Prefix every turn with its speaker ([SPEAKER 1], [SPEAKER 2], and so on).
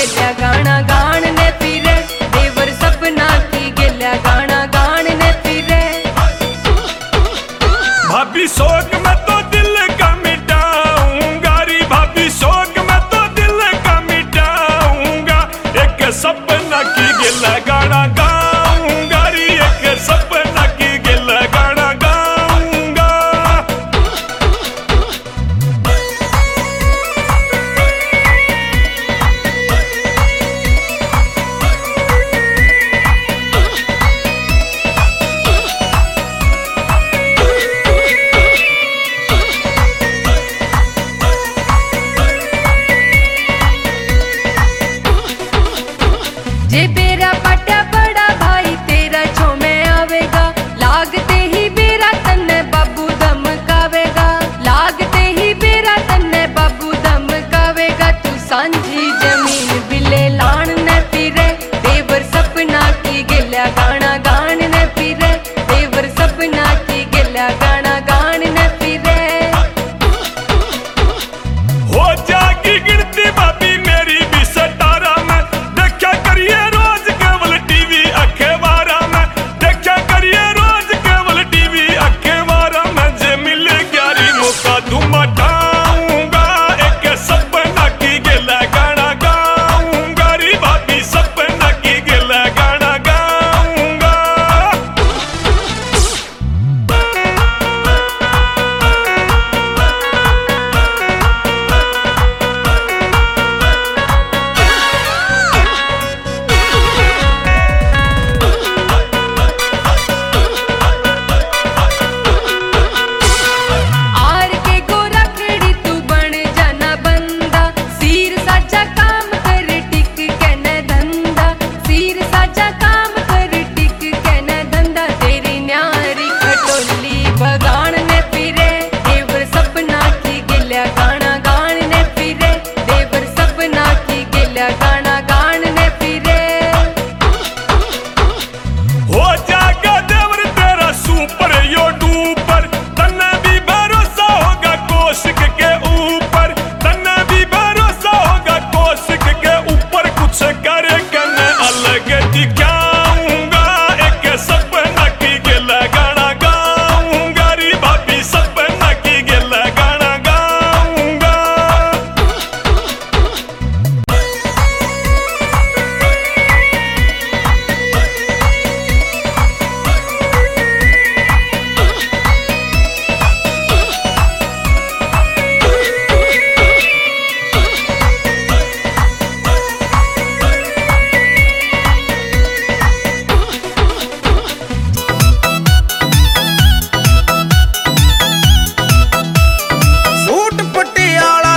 [SPEAKER 1] गेल्या गाना गान ने पीरे देवर सपना की गेल्या गाना गान ने पीरे
[SPEAKER 2] भाभी सोच मत get the gun.
[SPEAKER 3] día